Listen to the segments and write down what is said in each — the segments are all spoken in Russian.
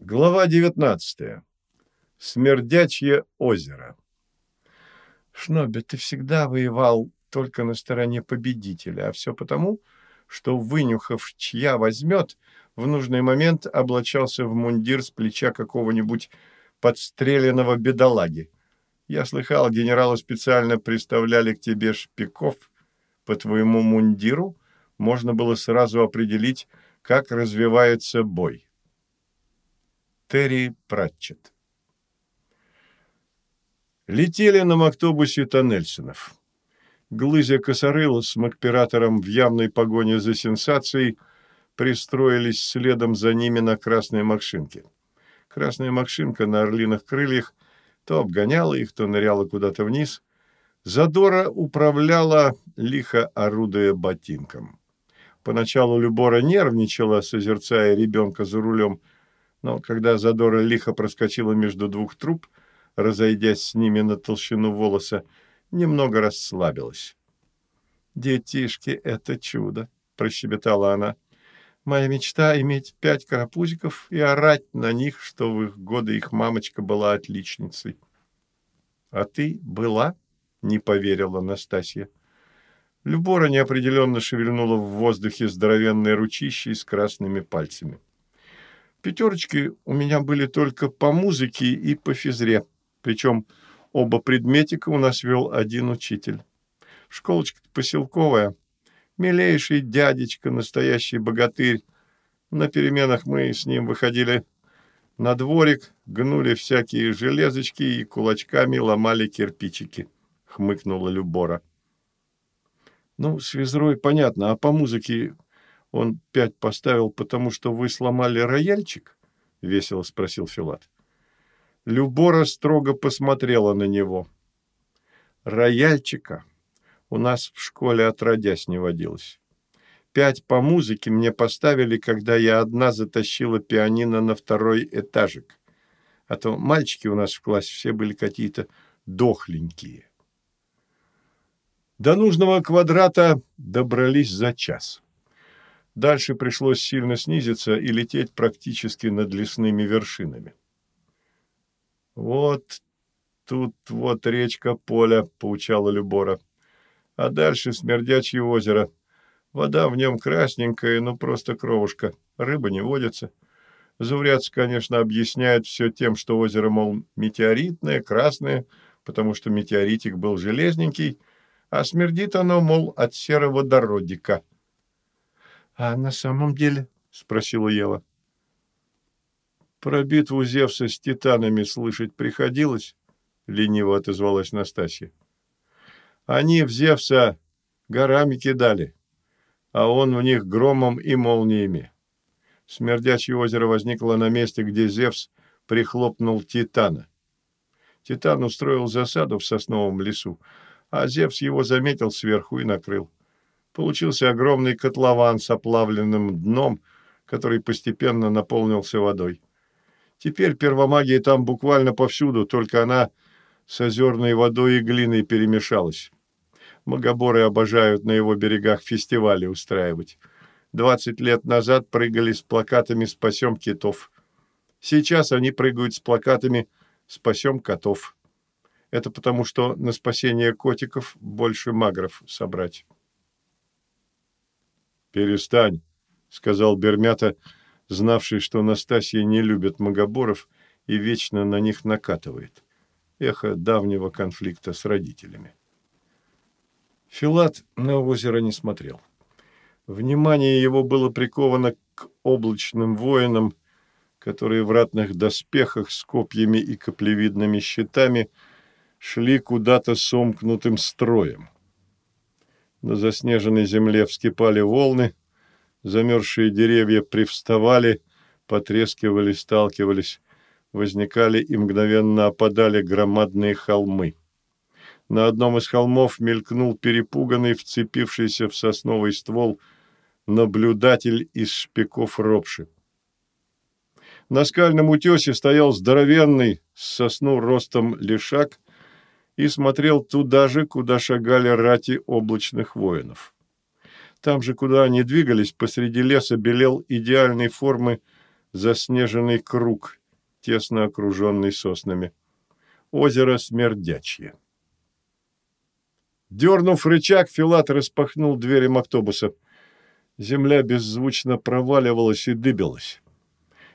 Глава 19. Смердячье озеро. Шноби, ты всегда воевал только на стороне победителя, а все потому, что, вынюхав, чья возьмет, в нужный момент облачался в мундир с плеча какого-нибудь подстреленного бедолаги. Я слыхал, генералы специально приставляли к тебе шпиков. По твоему мундиру можно было сразу определить, как развивается бой. Терри Пратчет. Летели на автобусе Тоннельсонов. Глызя косорыл с макператором в явной погоне за сенсацией пристроились следом за ними на красной машинке. Красная машинка на орлиных крыльях то обгоняла их, то ныряла куда-то вниз. Задора управляла, лихо орудуя ботинком. Поначалу Любора нервничала, созерцая ребенка за рулем – но когда Задора лихо проскочила между двух труб, разойдясь с ними на толщину волоса, немного расслабилась. «Детишки — это чудо!» — прощебетала она. «Моя мечта — иметь пять карапузиков и орать на них, что в их годы их мамочка была отличницей». «А ты была?» — не поверила Настасья. Любора неопределенно шевельнула в воздухе здоровенной ручищей с красными пальцами. Пятерочки у меня были только по музыке и по физре. Причем оба предметика у нас вел один учитель. Школочка поселковая. Милейший дядечка, настоящий богатырь. На переменах мы с ним выходили на дворик, гнули всякие железочки и кулачками ломали кирпичики, — хмыкнула Любора. Ну, с физрой понятно, а по музыке он пять поставил, потому что вы сломали рояльчик? — весело спросил Филат. Любора строго посмотрела на него. Рояльчика у нас в школе отродясь не водилось. Пять по музыке мне поставили, когда я одна затащила пианино на второй этажик. А то мальчики у нас в классе все были какие-то дохленькие. До нужного квадрата добрались за час. Дальше пришлось сильно снизиться и лететь практически над лесными вершинами. «Вот тут вот речка Поля», — поучала Любора. «А дальше смердячье озеро. Вода в нем красненькая, ну просто кровушка. Рыба не водится». Заурядцы, конечно, объясняют все тем, что озеро, мол, метеоритное, красное, потому что метеоритик был железненький, а смердит оно, мол, от сероводородика — «А на самом деле?» — спросила Ева. «Про битву Зевса с титанами слышать приходилось?» — лениво отозвалась Настасья. «Они в Зевса горами кидали, а он в них громом и молниями. Смердячье озеро возникло на месте, где Зевс прихлопнул Титана. Титан устроил засаду в сосновом лесу, а Зевс его заметил сверху и накрыл. Получился огромный котлован с оплавленным дном, который постепенно наполнился водой. Теперь первомагия там буквально повсюду, только она с озерной водой и глиной перемешалась. Магоборы обожают на его берегах фестивали устраивать. Двадцать лет назад прыгали с плакатами «Спасем китов». Сейчас они прыгают с плакатами «Спасем котов». Это потому, что на спасение котиков больше магров собрать. «Перестань», — сказал Бермята, знавший, что Настасья не любит магоборов и вечно на них накатывает. Эхо давнего конфликта с родителями. Филат на озеро не смотрел. Внимание его было приковано к облачным воинам, которые в ратных доспехах с копьями и каплевидными щитами шли куда-то сомкнутым строем. На заснеженной земле вскипали волны, замерзшие деревья привставали, потрескивали, сталкивались, возникали и мгновенно опадали громадные холмы. На одном из холмов мелькнул перепуганный, вцепившийся в сосновый ствол, наблюдатель из шпиков ропши. На скальном утесе стоял здоровенный, с сосну ростом лишак и смотрел туда же, куда шагали рати облачных воинов. Там же, куда они двигались, посреди леса белел идеальной формы заснеженный круг, тесно окруженный соснами. Озеро Смердячье. Дернув рычаг, Филат распахнул двери автобуса. Земля беззвучно проваливалась и дыбилась.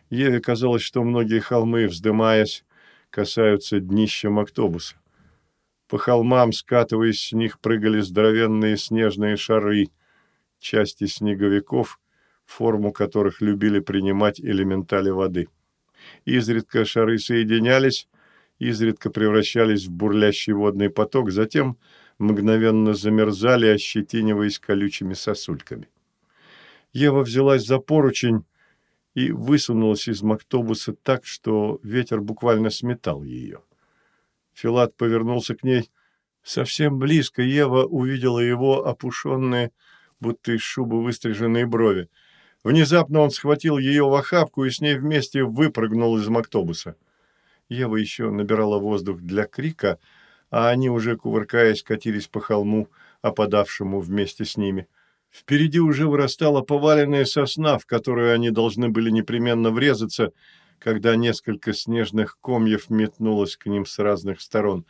Еве казалось, что многие холмы, вздымаясь, касаются днища автобуса. По холмам, скатываясь с них, прыгали здоровенные снежные шары, части снеговиков, форму которых любили принимать элементали воды. Изредка шары соединялись, изредка превращались в бурлящий водный поток, затем мгновенно замерзали, ощетиниваясь колючими сосульками. Ева взялась за поручень и высунулась из мактобуса так, что ветер буквально сметал ее. Филат повернулся к ней. Совсем близко Ева увидела его опушенные, будто из шубы выстриженные брови. Внезапно он схватил ее в охапку и с ней вместе выпрыгнул из мактобуса. Ева еще набирала воздух для крика, а они уже, кувыркаясь, катились по холму, опадавшему вместе с ними. Впереди уже вырастала поваленная сосна, в которую они должны были непременно врезаться, когда несколько снежных комьев метнулось к ним с разных сторон.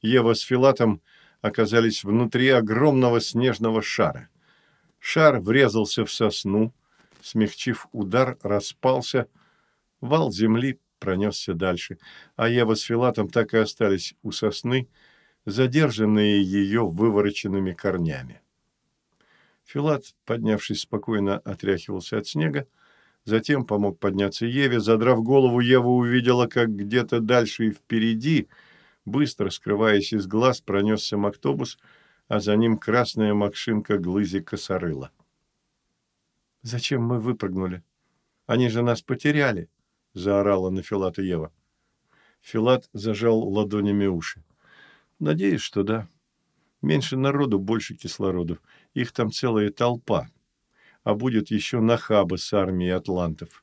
Ева с Филатом оказались внутри огромного снежного шара. Шар врезался в сосну, смягчив удар, распался, вал земли пронесся дальше, а Ева с Филатом так и остались у сосны, задержанные ее вывороченными корнями. Филат, поднявшись спокойно, отряхивался от снега, Затем помог подняться Еве. Задрав голову, Ева увидела, как где-то дальше и впереди, быстро скрываясь из глаз, пронесся мактобус, а за ним красная макшинка глызи косорыла. «Зачем мы выпрыгнули? Они же нас потеряли!» — заорала на Филата Ева. Филат зажал ладонями уши. «Надеюсь, что да. Меньше народу, больше кислороду. Их там целая толпа а будет еще Нахаба с армией атлантов.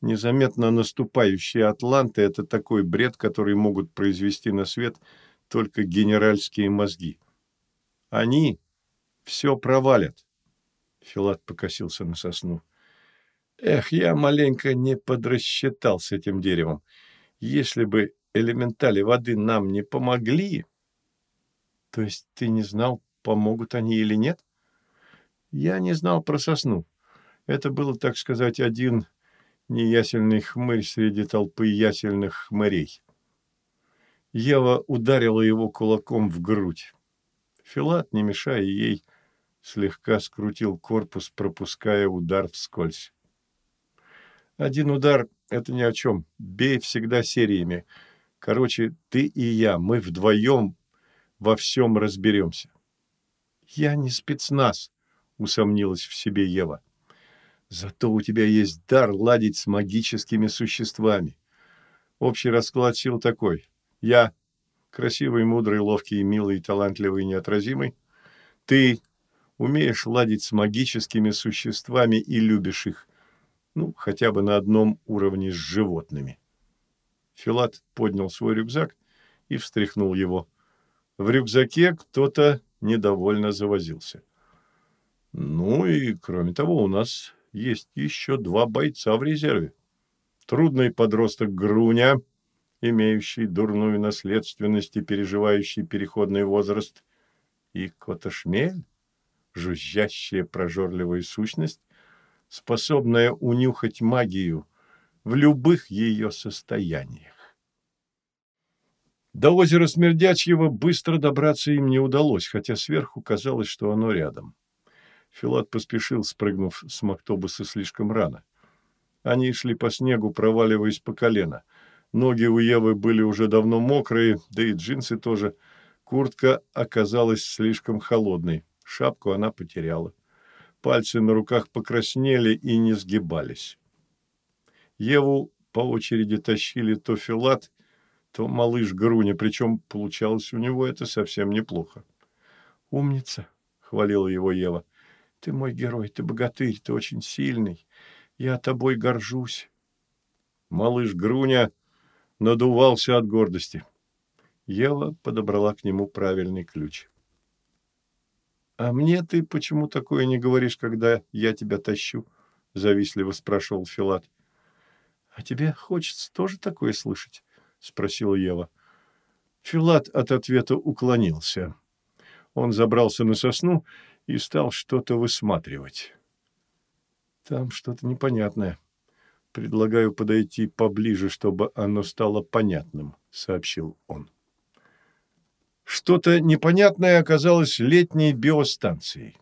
Незаметно наступающие атланты – это такой бред, который могут произвести на свет только генеральские мозги. Они все провалят. Филат покосился на сосну. Эх, я маленько не подрасчитал с этим деревом. Если бы элементали воды нам не помогли... То есть ты не знал, помогут они или нет? Я не знал про сосну. Это было, так сказать, один неясельный хмырь среди толпы ясельных хмырей. Ева ударила его кулаком в грудь. Филат, не мешая ей, слегка скрутил корпус, пропуская удар вскользь. Один удар — это ни о чем. Бей всегда сериями. Короче, ты и я, мы вдвоем во всем разберемся. Я не спецназ, усомнилась в себе Ева. Зато у тебя есть дар ладить с магическими существами. Общий расклад сил такой. Я красивый, мудрый, ловкий, милый, талантливый, неотразимый. Ты умеешь ладить с магическими существами и любишь их. Ну, хотя бы на одном уровне с животными. Филат поднял свой рюкзак и встряхнул его. В рюкзаке кто-то недовольно завозился. Ну и, кроме того, у нас есть еще два бойца в резерве. Трудный подросток Груня, имеющий дурную наследственность и переживающий переходный возраст, и Котошмель, жужжащая прожорливая сущность, способная унюхать магию в любых ее состояниях. До озера Смердячьего быстро добраться им не удалось, хотя сверху казалось, что оно рядом. Филат поспешил, спрыгнув с мактобуса слишком рано. Они шли по снегу, проваливаясь по колено. Ноги у Евы были уже давно мокрые, да и джинсы тоже. Куртка оказалась слишком холодной. Шапку она потеряла. Пальцы на руках покраснели и не сгибались. Еву по очереди тащили то Филат, то малыш Груня, причем получалось у него это совсем неплохо. «Умница!» — хвалила его Ева. Ты мой герой, ты богатырь, ты очень сильный. Я тобой горжусь. Малыш Груня надувался от гордости. Ева подобрала к нему правильный ключ. «А мне ты почему такое не говоришь, когда я тебя тащу?» — завистливо спрашивал Филат. «А тебе хочется тоже такое слышать?» — спросила Ева. Филат от ответа уклонился. Он забрался на сосну и стал что-то высматривать. «Там что-то непонятное. Предлагаю подойти поближе, чтобы оно стало понятным», — сообщил он. Что-то непонятное оказалось летней биостанцией.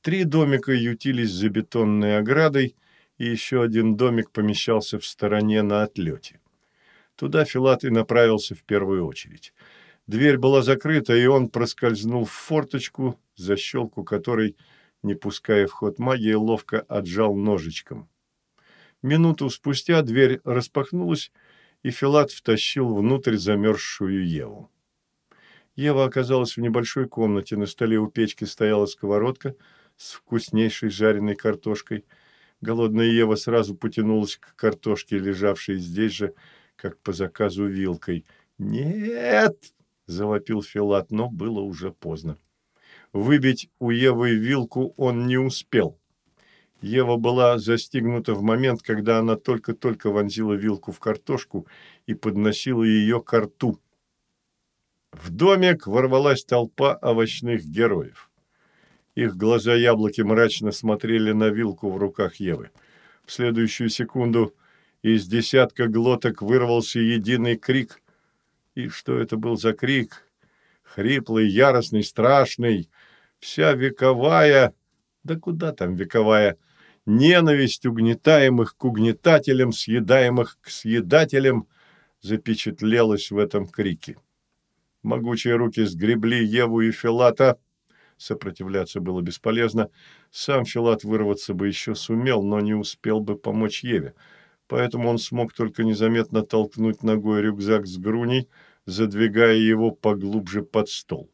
Три домика ютились за бетонной оградой, и еще один домик помещался в стороне на отлете. Туда Филат и направился в первую очередь. Дверь была закрыта, и он проскользнул в форточку, защелку которой, не пуская в ход магии, ловко отжал ножичком. Минуту спустя дверь распахнулась, и Филат втащил внутрь замерзшую Еву. Ева оказалась в небольшой комнате. На столе у печки стояла сковородка с вкуснейшей жареной картошкой. Голодная Ева сразу потянулась к картошке, лежавшей здесь же, как по заказу вилкой. «Нет!» – завопил Филат, но было уже поздно. Выбить у Евы вилку он не успел. Ева была застигнута в момент, когда она только-только вонзила вилку в картошку и подносила ее к рту. В домик ворвалась толпа овощных героев. Их глаза яблоки мрачно смотрели на вилку в руках Евы. В следующую секунду из десятка глоток вырвался единый крик. И что это был за крик? Хриплый, яростный, страшный. Вся вековая, да куда там вековая, ненависть угнетаемых к угнетателям, съедаемых к съедателям запечатлелась в этом крике. Могучие руки сгребли Еву и Филата. Сопротивляться было бесполезно. Сам Филат вырваться бы еще сумел, но не успел бы помочь Еве поэтому он смог только незаметно толкнуть ногой рюкзак с груней, задвигая его поглубже под стол.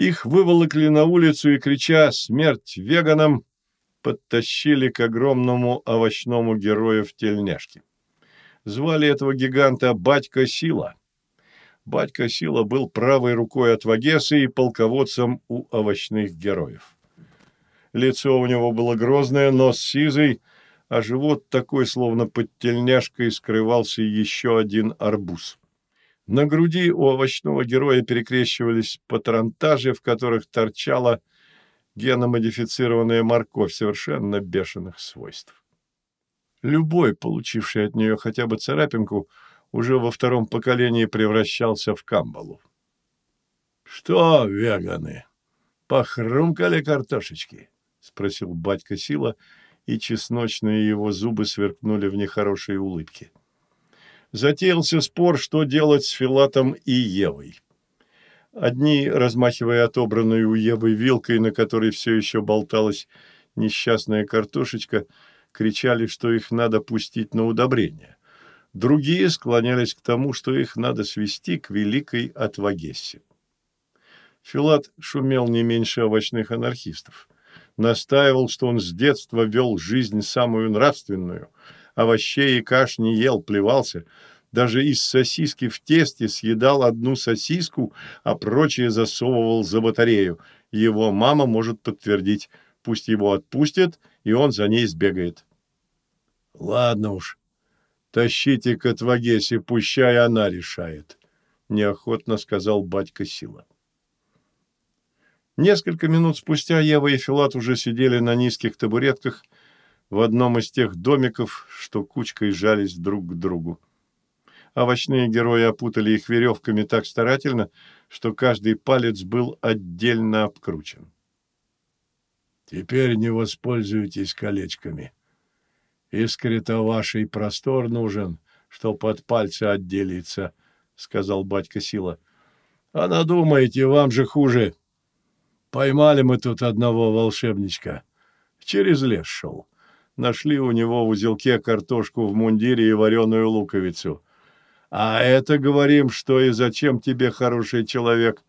Их выволокли на улицу и, крича «Смерть веганам!», подтащили к огромному овощному герою в тельняшке. Звали этого гиганта Батька Сила. Батька Сила был правой рукой от Вагесы и полководцем у овощных героев. Лицо у него было грозное, нос сизый, а живот такой, словно под тельняшкой, скрывался еще один арбуз. На груди у овощного героя перекрещивались патронтажи, в которых торчала геномодифицированная морковь совершенно бешеных свойств. Любой, получивший от нее хотя бы царапинку, уже во втором поколении превращался в камбалу. «Что, веганы, похрумкали картошечки?» — спросил батька Сила — и чесночные его зубы сверкнули в нехорошей улыбке. Затеялся спор, что делать с Филатом и Евой. Одни, размахивая отобранной у Евы вилкой, на которой все еще болталась несчастная картошечка, кричали, что их надо пустить на удобрение. Другие склонялись к тому, что их надо свести к великой отвагессе. Филат шумел не меньше овощных анархистов настаивал, что он с детства вел жизнь самую нравственную, овощей и каш не ел, плевался, даже из сосиски в тесте съедал одну сосиску, а прочее засовывал за батарею. Его мама может подтвердить, пусть его отпустят, и он за ней сбегает. «Ладно уж, тащите к отвагесе, пущай она решает», — неохотно сказал батька Сила. Несколько минут спустя Ева и Филат уже сидели на низких табуретках в одном из тех домиков, что кучкой жались друг к другу. Овощные герои опутали их веревками так старательно, что каждый палец был отдельно обкручен. «Теперь не воспользуйтесь колечками. Искре-то вашей простор нужен, что под пальцы отделится», — сказал батька Сила. «А надумайте, вам же хуже. Поймали мы тут одного волшебничка. Через лес шел. Нашли у него в узелке картошку в мундире и вареную луковицу. А это говорим, что и зачем тебе хороший человек.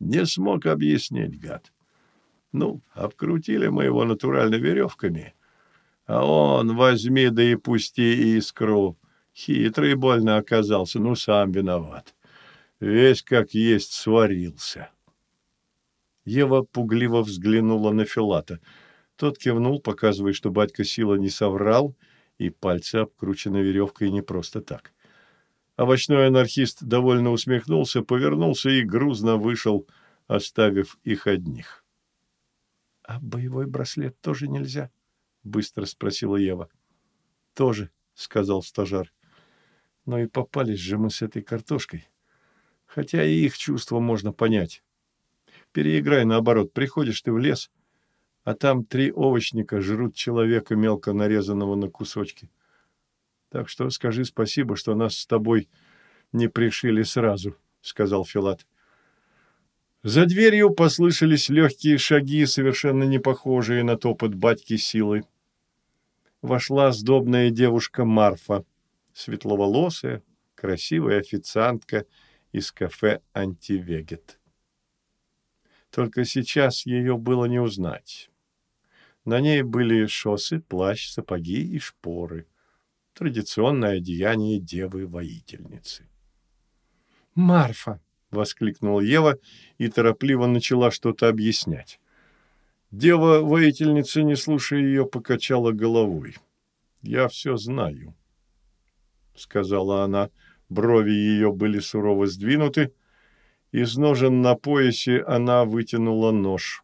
Не смог объяснить, гад. Ну, обкрутили мы его натурально веревками. А он возьми да и пусти искру. Хитрый больно оказался, ну, сам виноват. Весь как есть сварился. Ева пугливо взглянула на Филата. Тот кивнул, показывая, что батька Сила не соврал, и пальцы обкручены веревкой не просто так. Овощной анархист довольно усмехнулся, повернулся и грузно вышел, оставив их одних. — А боевой браслет тоже нельзя? — быстро спросила Ева. — Тоже, — сказал стажар. — Но и попались же мы с этой картошкой. Хотя и их чувства можно понять. Переиграй наоборот. Приходишь ты в лес, а там три овощника жрут человека, мелко нарезанного на кусочки. Так что скажи спасибо, что нас с тобой не пришили сразу, — сказал Филат. За дверью послышались легкие шаги, совершенно не похожие на топот батьки силы. Вошла сдобная девушка Марфа, светловолосая, красивая официантка из кафе «Антивегет». Только сейчас ее было не узнать. На ней были шоссы, плащ, сапоги и шпоры. Традиционное одеяние девы-воительницы. «Марфа!» — воскликнула Ева и торопливо начала что-то объяснять. Дева-воительница, не слушая ее, покачала головой. «Я все знаю», — сказала она. Брови ее были сурово сдвинуты, — из ножен на поясе она вытянула нож.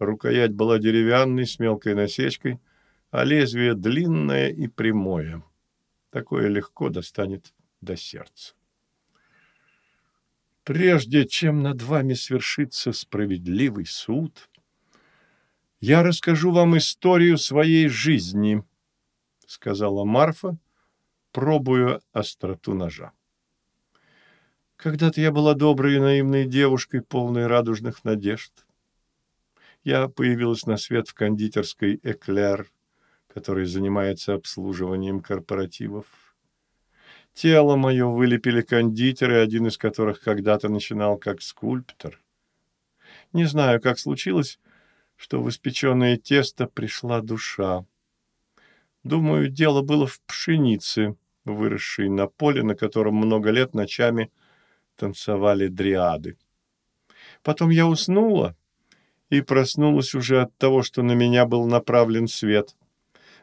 Рукоять была деревянной, с мелкой насечкой, а лезвие длинное и прямое. Такое легко достанет до сердца. Прежде чем над вами свершится справедливый суд, я расскажу вам историю своей жизни, сказала Марфа, пробуя остроту ножа. Когда-то я была доброй и наивной девушкой, полной радужных надежд. Я появилась на свет в кондитерской «Эклер», который занимается обслуживанием корпоративов. Тело мое вылепили кондитеры, один из которых когда-то начинал как скульптор. Не знаю, как случилось, что в испеченное тесто пришла душа. Думаю, дело было в пшенице, выросшей на поле, на котором много лет ночами танцевали дриады. Потом я уснула и проснулась уже от того, что на меня был направлен свет.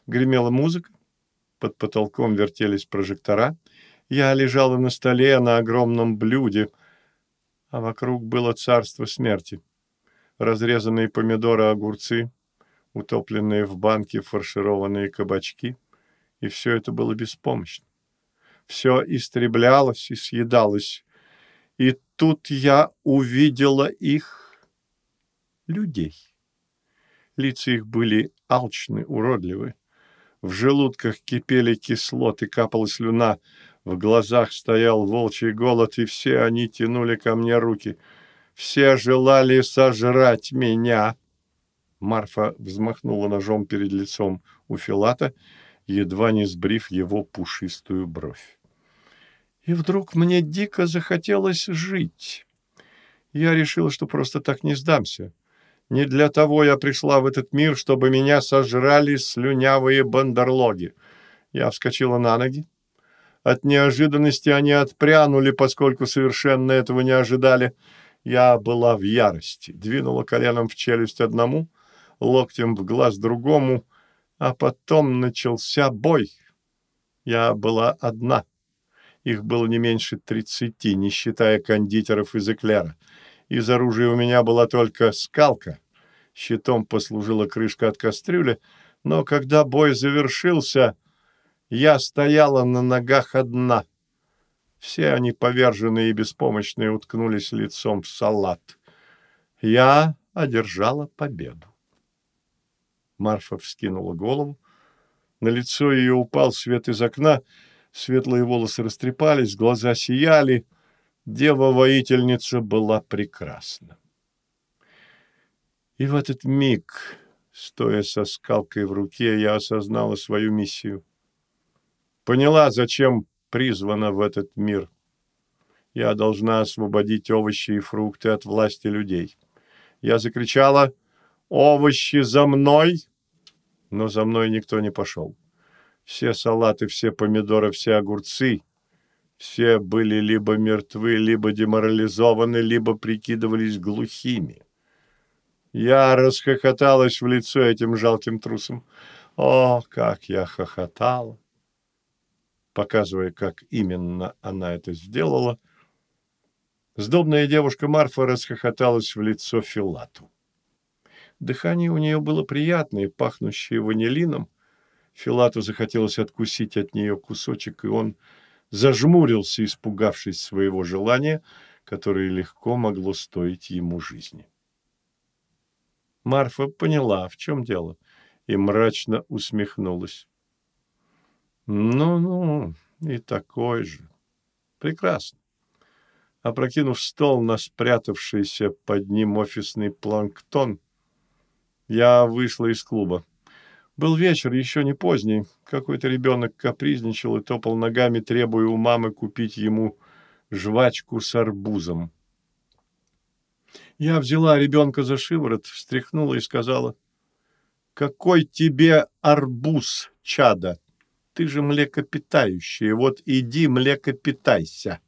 Гремела музыка, под потолком вертелись прожектора. Я лежала на столе на огромном блюде, а вокруг было царство смерти. Разрезанные помидоры, огурцы, утопленные в банке фаршированные кабачки. И все это было беспомощно. Все истреблялось и съедалось и тут я увидела их, людей. Лица их были алчны, уродливы. В желудках кипели кислоты, капала слюна, в глазах стоял волчий голод, и все они тянули ко мне руки. Все желали сожрать меня. Марфа взмахнула ножом перед лицом у Филата, едва не сбрив его пушистую бровь. И вдруг мне дико захотелось жить. Я решила, что просто так не сдамся. Не для того я пришла в этот мир, чтобы меня сожрали слюнявые бандерлоги. Я вскочила на ноги. От неожиданности они отпрянули, поскольку совершенно этого не ожидали. Я была в ярости, двинула коленом в челюсть одному, локтем в глаз другому, а потом начался бой. Я была одна. Их было не меньше тридцати, не считая кондитеров из эклера. Из оружия у меня была только скалка. Щитом послужила крышка от кастрюли, но когда бой завершился, я стояла на ногах одна. Все они, поверженные и беспомощные, уткнулись лицом в салат. Я одержала победу. Марфа вскинула голову. На лицо ее упал свет из окна — Светлые волосы растрепались, глаза сияли. Дева-воительница была прекрасна. И в этот миг, стоя со скалкой в руке, я осознала свою миссию. Поняла, зачем призвана в этот мир. Я должна освободить овощи и фрукты от власти людей. Я закричала «Овощи за мной!», но за мной никто не пошел. Все салаты, все помидоры, все огурцы, все были либо мертвы, либо деморализованы, либо прикидывались глухими. Я расхохоталась в лицо этим жалким трусом. О, как я хохотала! Показывая, как именно она это сделала, сдобная девушка Марфа расхохоталась в лицо Филату. Дыхание у нее было приятное, пахнущее ванилином. Филату захотелось откусить от нее кусочек, и он зажмурился, испугавшись своего желания, которое легко могло стоить ему жизни. Марфа поняла, в чем дело, и мрачно усмехнулась. «Ну-ну, и такой же. Прекрасно». Опрокинув стол на спрятавшийся под ним офисный планктон, я вышла из клуба. Был вечер, еще не поздний. Какой-то ребенок капризничал и топал ногами, требуя у мамы купить ему жвачку с арбузом. Я взяла ребенка за шиворот, встряхнула и сказала, «Какой тебе арбуз, чада? Ты же млекопитающее, вот иди млекопитайся».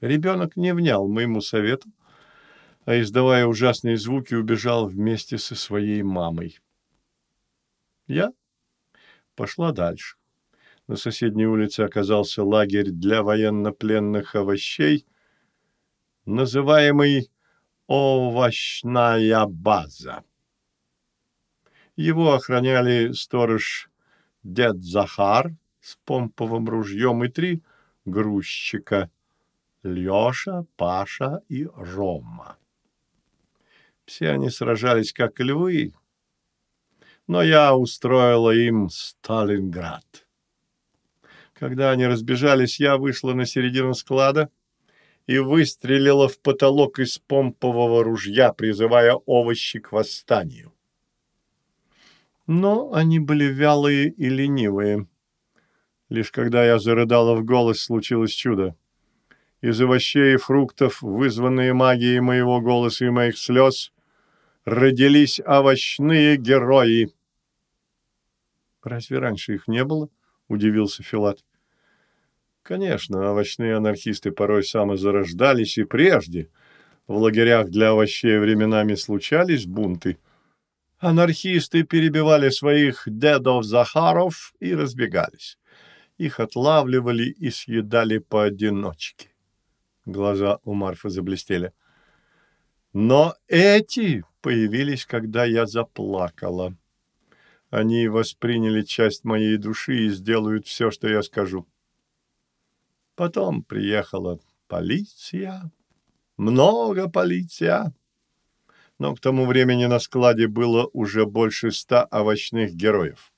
Ребенок не внял моему совету, а, издавая ужасные звуки, убежал вместе со своей мамой. Я пошла дальше. На соседней улице оказался лагерь для военнопленных овощей, называемый «Овощная база». Его охраняли сторож дед Захар с помповым ружьем и три грузчика — Леша, Паша и Рома. Все они сражались как львы, но я устроила им Сталинград. Когда они разбежались, я вышла на середину склада и выстрелила в потолок из помпового ружья, призывая овощи к восстанию. Но они были вялые и ленивые. Лишь когда я зарыдала в голос, случилось чудо. Из овощей и фруктов, вызванные магией моего голоса и моих слез, родились овощные герои. Разве раньше их не было? Удивился Филат. Конечно, овощные анархисты порой самозарождались и прежде. В лагерях для овощей временами случались бунты. Анархисты перебивали своих дедов-захаров и разбегались. Их отлавливали и съедали поодиночке. Глаза у Марфы заблестели. Но эти появились, когда я заплакала. Они восприняли часть моей души и сделают все, что я скажу. Потом приехала полиция, много полиция. Но к тому времени на складе было уже больше ста овощных героев.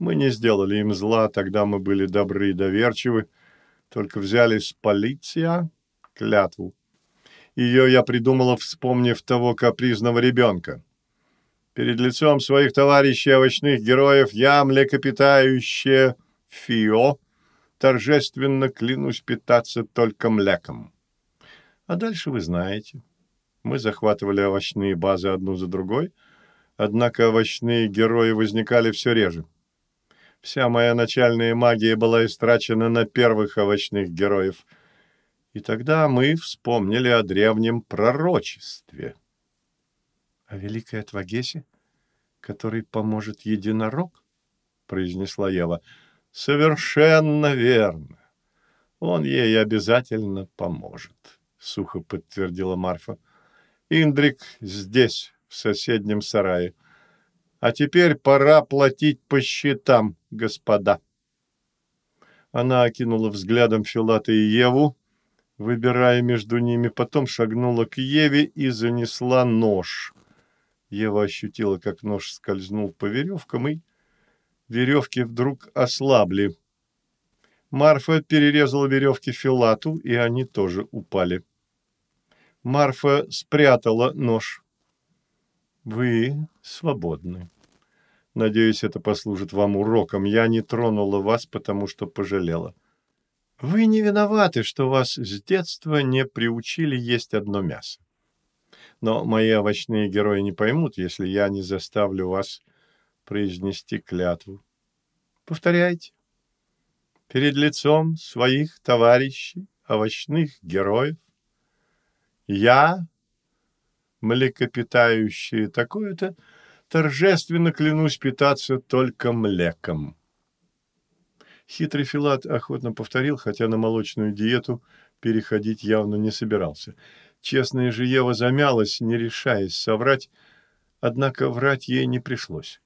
Мы не сделали им зла, тогда мы были добры и доверчивы, только взяли с полиция клятву ее я придумала, вспомнив того капризного ребенка. Перед лицом своих товарищей овощных героев я, млекопитающее Фио, торжественно клянусь питаться только млеком. А дальше вы знаете. Мы захватывали овощные базы одну за другой, однако овощные герои возникали все реже. Вся моя начальная магия была истрачена на первых овощных героев — и тогда мы вспомнили о древнем пророчестве. — О великой Отвагесе, который поможет единорог? — произнесла Ева. — Совершенно верно. Он ей обязательно поможет, — сухо подтвердила Марфа. — Индрик здесь, в соседнем сарае. А теперь пора платить по счетам, господа. Она окинула взглядом Филата и Еву, выбирая между ними, потом шагнула к Еве и занесла нож. Ева ощутила, как нож скользнул по веревкам, и веревки вдруг ослабли. Марфа перерезала веревки Филату, и они тоже упали. Марфа спрятала нож. «Вы свободны. Надеюсь, это послужит вам уроком. Я не тронула вас, потому что пожалела». Вы не виноваты, что вас с детства не приучили есть одно мясо. Но мои овощные герои не поймут, если я не заставлю вас произнести клятву. Повторяйте. Перед лицом своих товарищей, овощных героев, я, млекопитающее такое-то, торжественно клянусь питаться только млеком. Хитрый Филат охотно повторил, хотя на молочную диету переходить явно не собирался. Честная же Ева замялась, не решаясь соврать, однако врать ей не пришлось.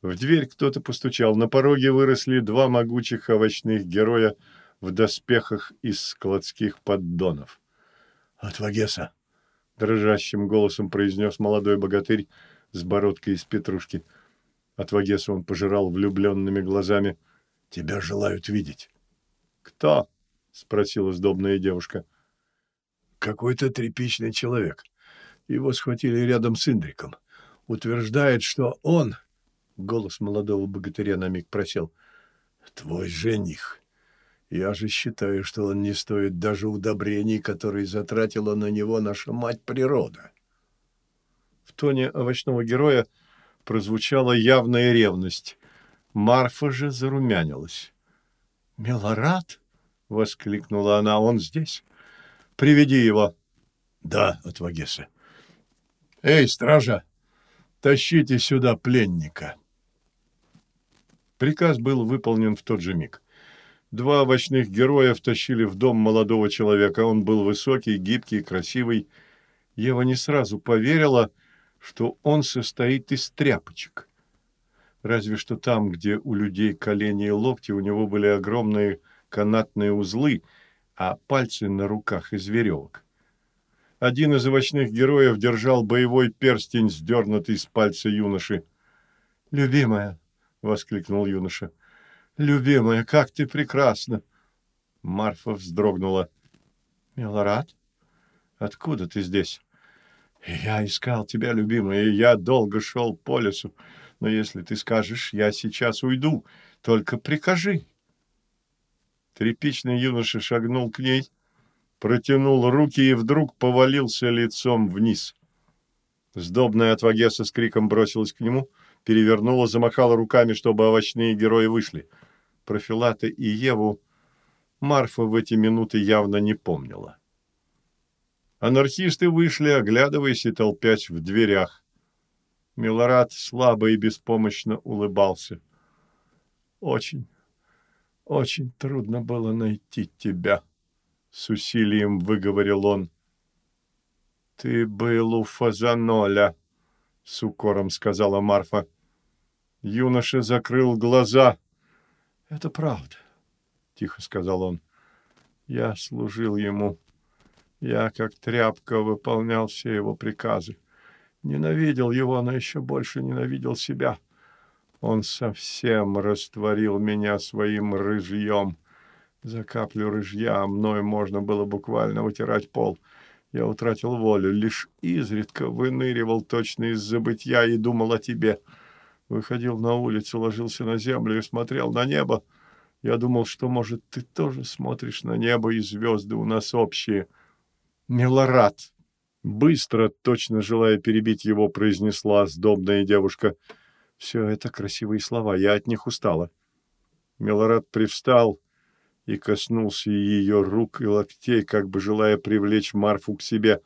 В дверь кто-то постучал. На пороге выросли два могучих овощных героя в доспехах из складских поддонов. «От Вагеса!» — дрожащим голосом произнес молодой богатырь с бородкой из петрушки. От Вагеса он пожирал влюбленными глазами. «Тебя желают видеть». «Кто?» — спросила сдобная девушка. «Какой-то тряпичный человек. Его схватили рядом с Индриком. Утверждает, что он...» Голос молодого богатыря на миг просел. «Твой жених. Я же считаю, что он не стоит даже удобрений, которые затратила на него наша мать природа». В тоне овощного героя прозвучала явная ревность. Марфа же зарумянилась. «Милорад?» — воскликнула она. «Он здесь? Приведи его». «Да, от Вагеса». «Эй, стража, тащите сюда пленника». Приказ был выполнен в тот же миг. Два овощных героя втащили в дом молодого человека. Он был высокий, гибкий, красивый. Ева не сразу поверила, что он состоит из тряпочек. Разве что там, где у людей колени и локти, у него были огромные канатные узлы, а пальцы на руках из веревок. Один из овощных героев держал боевой перстень, сдернутый с пальца юноши. «Любимая!» — воскликнул юноша. «Любимая, как ты прекрасна!» Марфа вздрогнула. «Милорад, откуда ты здесь?» «Я искал тебя, любимая, и я долго шел по лесу. Но если ты скажешь, я сейчас уйду, только прикажи». Тряпичный юноша шагнул к ней, протянул руки и вдруг повалился лицом вниз. Сдобная от Вагеса с криком бросилась к нему, перевернула, замахала руками, чтобы овощные герои вышли. Про Филата и Еву Марфа в эти минуты явно не помнила. Анархисты вышли, оглядываясь и толпясь в дверях. Милорад слабо и беспомощно улыбался. «Очень, очень трудно было найти тебя», — с усилием выговорил он. «Ты был у Фазаноля», — с укором сказала Марфа. Юноша закрыл глаза. «Это правда», — тихо сказал он. «Я служил ему. Я, как тряпка, выполнял все его приказы. Ненавидел его, но еще больше ненавидел себя. Он совсем растворил меня своим рыжьем. За каплю рыжья мной можно было буквально вытирать пол. Я утратил волю, лишь изредка выныривал точно из забытья и думал о тебе. Выходил на улицу, ложился на землю и смотрел на небо. Я думал, что, может, ты тоже смотришь на небо, и звезды у нас общие. Милорад, Быстро, точно желая перебить его, произнесла сдобная девушка. Все это красивые слова, я от них устала. Милорад привстал и коснулся ее рук и локтей, как бы желая привлечь Марфу к себе.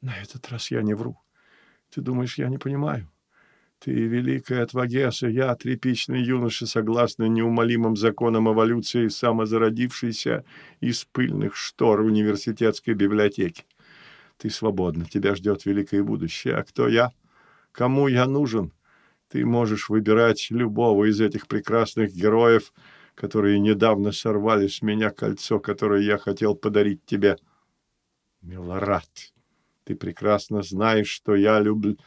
На этот раз я не вру. Ты думаешь, я не понимаю? Ты великая отвагеса, я тряпичный юноша, согласно неумолимым законам эволюции, самозародившийся из пыльных штор университетской библиотеки. Ты свободна, тебя ждет великое будущее. А кто я? Кому я нужен? Ты можешь выбирать любого из этих прекрасных героев, которые недавно сорвали с меня кольцо, которое я хотел подарить тебе. Милорад, ты прекрасно знаешь, что я люб...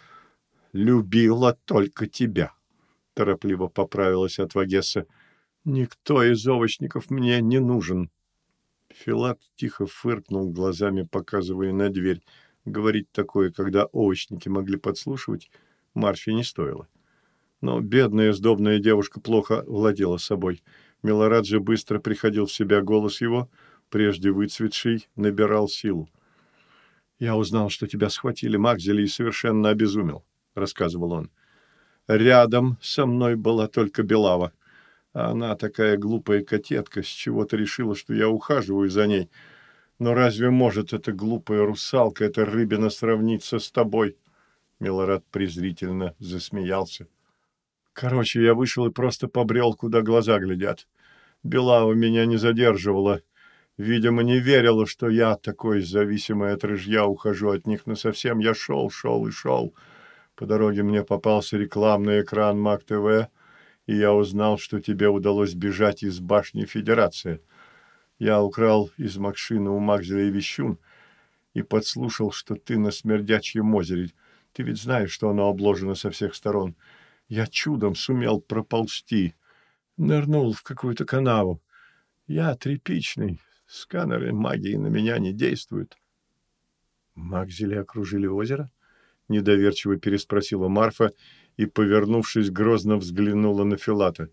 любила только тебя, — торопливо поправилась от Вагеса. Никто из овощников мне не нужен. Филат тихо фыркнул глазами, показывая на дверь. Говорить такое, когда овощники могли подслушивать, Марфе не стоило. Но бедная сдобная девушка плохо владела собой. Милорад же быстро приходил в себя, голос его, прежде выцветший, набирал силу. «Я узнал, что тебя схватили Макзели и совершенно обезумел», — рассказывал он. «Рядом со мной была только Белава. А она такая глупая котетка, с чего-то решила, что я ухаживаю за ней. Но разве может эта глупая русалка, эта рыбина сравниться с тобой? Милорад презрительно засмеялся. Короче, я вышел и просто побрел, куда глаза глядят. Белава меня не задерживала. Видимо, не верила, что я, такой зависимый от рыжья, ухожу от них насовсем. Я шел, шел и шел. По дороге мне попался рекламный экран МАК-ТВ, и я узнал, что тебе удалось бежать из башни Федерации. Я украл из машины у Макзеля и Вещун и подслушал, что ты на Смердячьем озере. Ты ведь знаешь, что оно обложено со всех сторон. Я чудом сумел проползти. Нырнул в какую-то канаву. Я тряпичный. Сканеры магии на меня не действуют. Макзели окружили озеро? Недоверчиво переспросила Марфа и, повернувшись, грозно взглянула на Филата.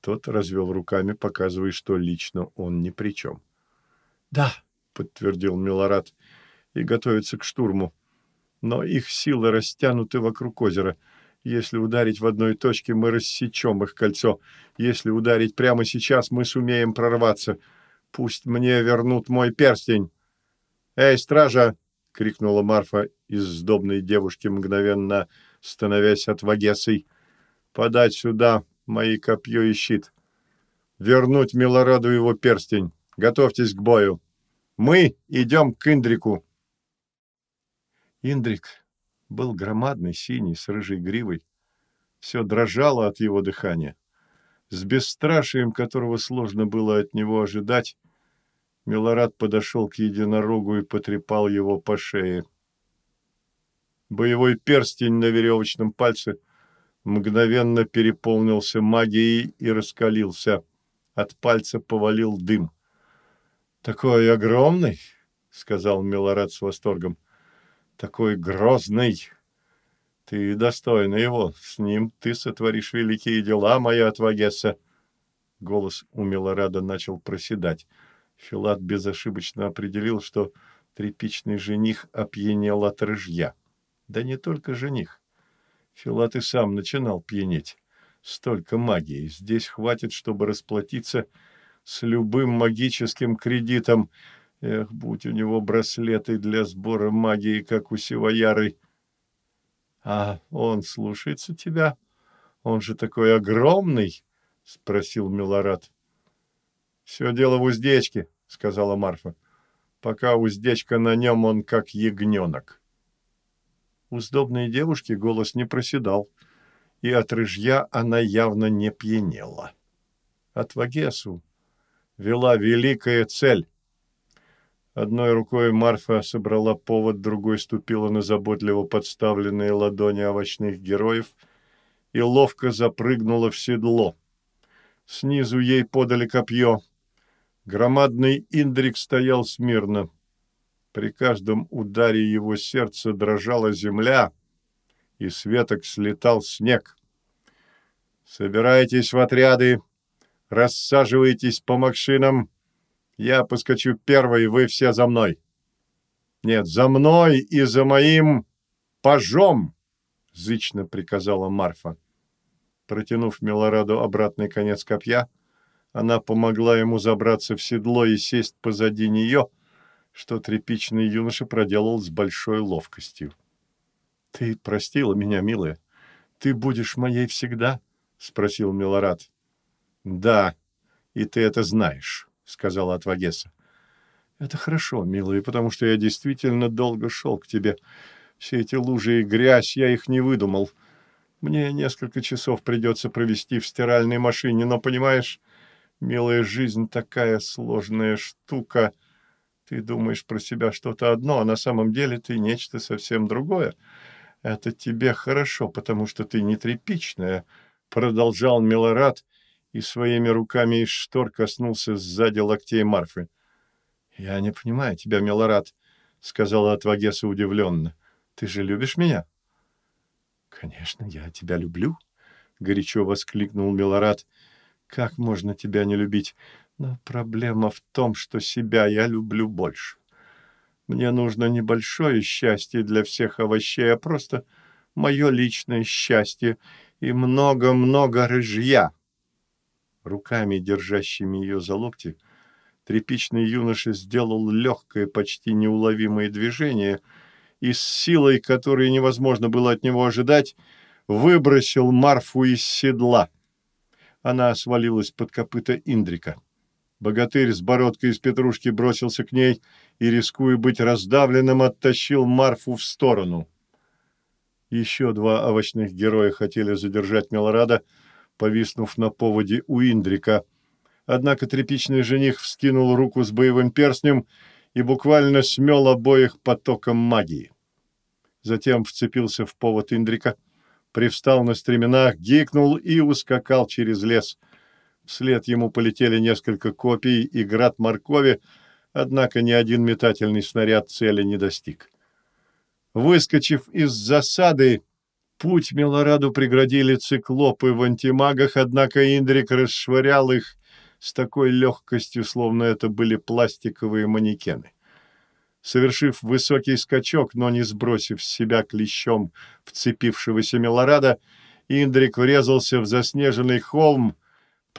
Тот развел руками, показывая, что лично он ни при чем. «Да», — подтвердил Милорад, — «и готовится к штурму. Но их силы растянуты вокруг озера. Если ударить в одной точке, мы рассечем их кольцо. Если ударить прямо сейчас, мы сумеем прорваться. Пусть мне вернут мой перстень». «Эй, стража!» — крикнула Марфа из сдобной девушки, мгновенно становясь отвагесой. «Подать сюда мои копье и щит. Вернуть Милораду его перстень. Готовьтесь к бою. Мы идем к Индрику». Индрик был громадный, синий, с рыжей гривой. Все дрожало от его дыхания. С бесстрашием, которого сложно было от него ожидать, Милорад подошел к единорогу и потрепал его по шее. Боевой перстень на веревочном пальце мгновенно переполнился магией и раскалился. От пальца повалил дым. «Такой огромный!» — сказал Милорад с восторгом. «Такой грозный! Ты достойна его. С ним ты сотворишь великие дела, моя Отвагесса!» Голос у Милорада начал проседать. Филат безошибочно определил, что тряпичный жених опьянел от рыжья. Да не только жених. Филат и сам начинал пьянеть. Столько магии. Здесь хватит, чтобы расплатиться с любым магическим кредитом. Эх, будь у него браслеты для сбора магии, как у Сивояры. А он слушается тебя? Он же такой огромный, — спросил Милорад. — Все дело в уздечке, — сказала Марфа. — Пока уздечка на нем, он как ягненок. У сдобной девушки голос не проседал, и от рыжья она явно не пьянела. От Вагесу вела великая цель. Одной рукой Марфа собрала повод, другой ступила на заботливо подставленные ладони овощных героев и ловко запрыгнула в седло. Снизу ей подали копье. Громадный Индрик стоял смирно. При каждом ударе его сердца дрожала земля, и с веток слетал снег. «Собирайтесь в отряды, рассаживайтесь по машинам. Я поскочу первый, вы все за мной». «Нет, за мной и за моим пажом!» — зычно приказала Марфа. Протянув Милораду обратный конец копья, она помогла ему забраться в седло и сесть позади нее — что тряпичный юноша проделал с большой ловкостью. — Ты простила меня, милая? Ты будешь моей всегда? — спросил Милорад. — Да, и ты это знаешь, — сказала Отвагеса. — Это хорошо, милая, потому что я действительно долго шел к тебе. Все эти лужи и грязь, я их не выдумал. Мне несколько часов придется провести в стиральной машине, но, понимаешь, милая жизнь такая сложная штука — ты думаешь про себя что-то одно, а на самом деле ты нечто совсем другое. Это тебе хорошо, потому что ты не тряпичная, — продолжал Милорад и своими руками из штор коснулся сзади локтей Марфы. — Я не понимаю тебя, Милорад, — сказала Отвагеса удивленно. — Ты же любишь меня? — Конечно, я тебя люблю, — горячо воскликнул Милорад. — Как можно тебя не любить? Но проблема в том, что себя я люблю больше. Мне нужно небольшое счастье для всех овощей, а просто мое личное счастье и много-много рыжья. Руками, держащими ее за локти, тряпичный юноша сделал легкое, почти неуловимое движение, и с силой, которой невозможно было от него ожидать, выбросил Марфу из седла. Она свалилась под копыта Индрика. Богатырь с бородкой из петрушки бросился к ней и, рискуя быть раздавленным, оттащил Марфу в сторону. Еще два овощных героя хотели задержать Милорада, повиснув на поводе у Индрика. Однако тряпичный жених вскинул руку с боевым перстнем и буквально смел обоих потоком магии. Затем вцепился в повод Индрика, привстал на стременах, гикнул и ускакал через лес. Вслед ему полетели несколько копий и град моркови, однако ни один метательный снаряд цели не достиг. Выскочив из засады, путь Милораду преградили циклопы в антимагах, однако Индрик расшвырял их с такой легкостью, словно это были пластиковые манекены. Совершив высокий скачок, но не сбросив с себя клещом вцепившегося Милорада, Индрик врезался в заснеженный холм,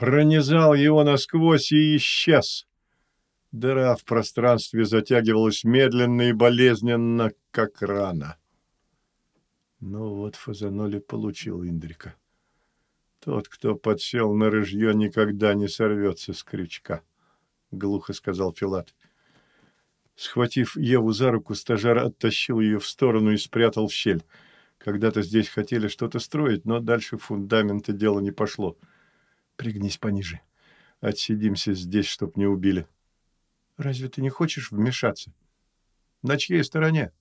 пронизал его насквозь и исчез. Дыра в пространстве затягивалась медленно и болезненно, как рана. Ну вот Фазаноли получил Индрика. Тот, кто подсел на рыжье, никогда не сорвется с крючка, — глухо сказал Филат. Схватив Еву за руку, стажар оттащил ее в сторону и спрятал в щель. Когда-то здесь хотели что-то строить, но дальше фундамента дело не пошло. Пригнись пониже. Отсидимся здесь, чтоб не убили. Разве ты не хочешь вмешаться? На чьей стороне?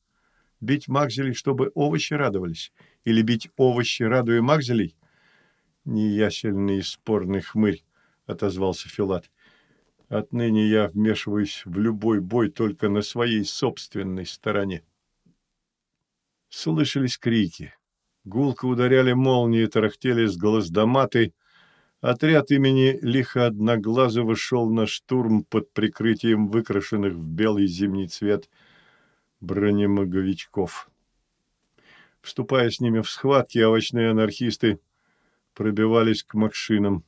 Бить магзелей, чтобы овощи радовались? Или бить овощи, радуя магзелей? неясельный спорный хмырь, — отозвался Филат. Отныне я вмешиваюсь в любой бой только на своей собственной стороне. Слышались крики. Гулко ударяли молнии, тарахтели с глаздоматы. Отряд имени Лиха Одноглазого шел на штурм под прикрытием выкрашенных в белый зимний цвет бронемаговичков. Вступая с ними в схватки, овощные анархисты пробивались к машинам.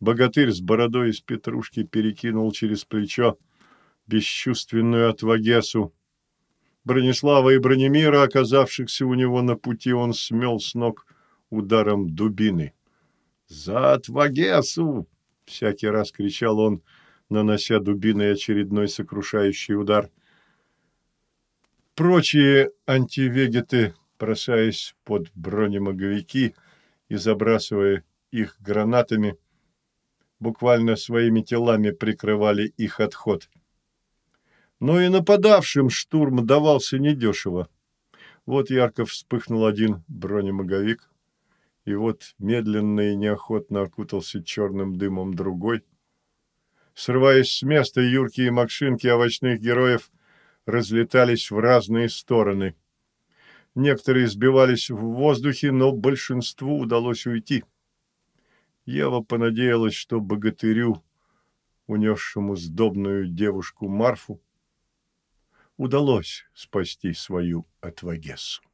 Богатырь с бородой из петрушки перекинул через плечо бесчувственную отвагесу. Бронислава и Бронемира, оказавшихся у него на пути, он смел с ног ударом дубины. «За отвагесу!» — всякий раз кричал он, нанося дубиной очередной сокрушающий удар. Прочие антивегеты, бросаясь под бронемоговики, — и забрасывая их гранатами, буквально своими телами прикрывали их отход. Но и нападавшим штурм давался недешево. Вот ярко вспыхнул один бронемоговик, и вот медленно и неохотно окутался черным дымом другой. Срываясь с места, юркие макшинки овощных героев разлетались в разные стороны — Некоторые сбивались в воздухе, но большинству удалось уйти. Ева понадеялась, что богатырю, унесшему сдобную девушку Марфу, удалось спасти свою Атвагессу.